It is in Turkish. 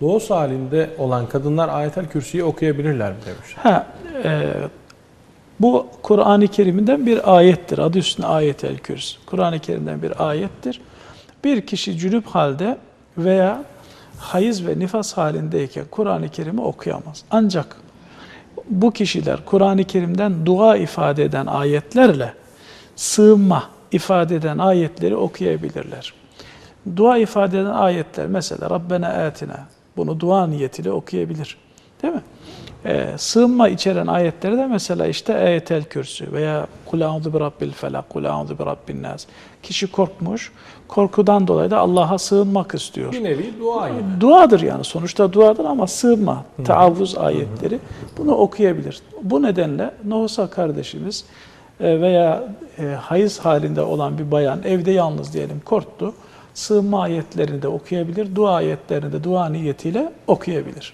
Doğus halinde olan kadınlar ayetel kürsüyü okuyabilirler mi demiş. Ha, e, bu Kur'an-ı Kerim'den bir ayettir. Adı üstünde ayetel kürsü. Kur'an-ı Kerim'den bir ayettir. Bir kişi cünüp halde veya hayız ve nifas halindeyken Kur'an-ı Kerim'i okuyamaz. Ancak bu kişiler Kur'an-ı Kerim'den dua ifade eden ayetlerle sığınma ifade eden ayetleri okuyabilirler. Dua ifade eden ayetler mesela Rabbena atina bunu dua niyetiyle okuyabilir. Değil mi? Ee, sığınma içeren ayetleri de mesela işte ayetel kürsü veya kul a'udhu bi rabbil felak, kul a'udhu bi rabbin nas. Kişi korkmuş, korkudan dolayı da Allah'a sığınmak istiyor. Bir nevi dua yine. Duadır yani sonuçta duadır ama sığınma, taavvuz ayetleri bunu okuyabilir. Bu nedenle Nohusa kardeşimiz e, veya e, hayız halinde olan bir bayan evde yalnız diyelim korktu. Sığınma ayetlerini de okuyabilir, dua ayetlerini de dua niyetiyle okuyabilir.